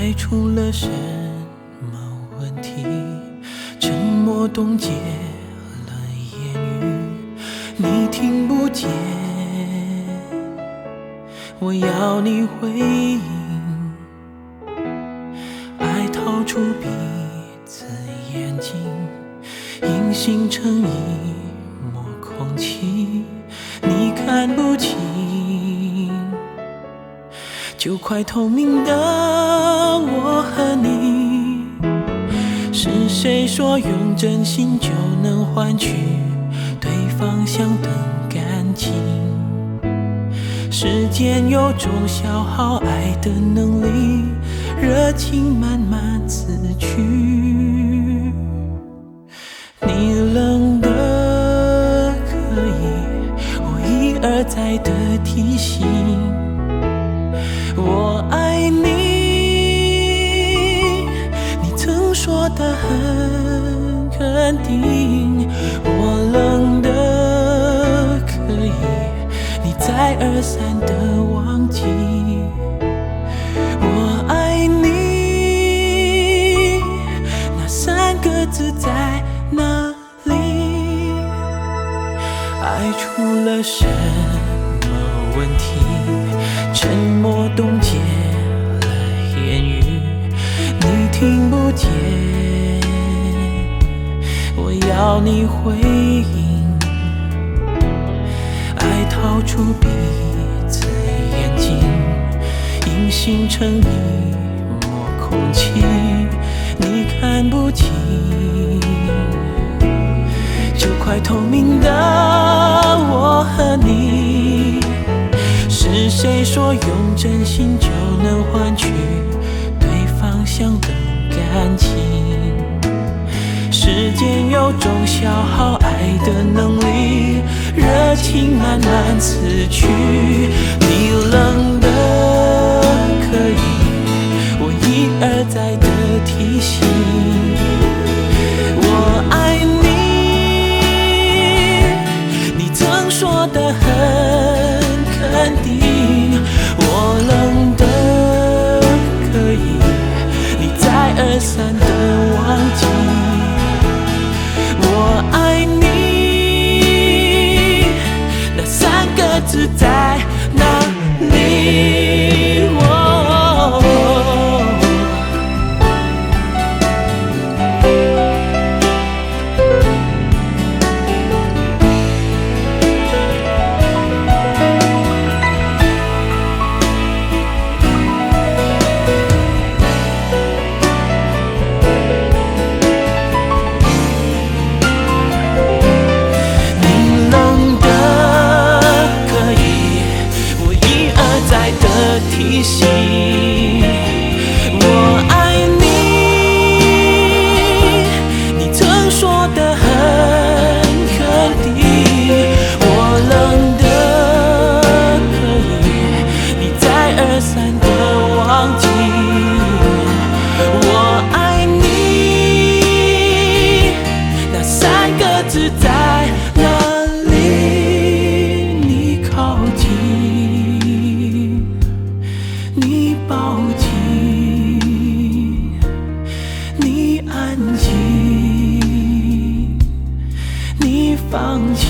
爱出了什么问题？沉默冻结了言语，你听不见，我要你回应。爱逃出彼此眼睛，隐形成一抹空气，你看不清。就快透明的我和你，是谁说用真心就能换取对方相等感情？时间有种消耗爱的能力，热情慢慢死去。你冷的可以，我一而再的提醒。我爱的很肯定。我冷的可以，你再而三的忘记。我爱你，那三个字在哪里？爱出了什么问题？沉默冻结了言语，你听不见，我要你回应。爱逃出彼此眼睛，隐形成一抹空气，你看不清，就快透明的我和你。是谁说用真心就能消耗爱的能力，热情慢慢死去。你冷的可以，我一而再的提醒。我爱你，你曾说的很。放弃。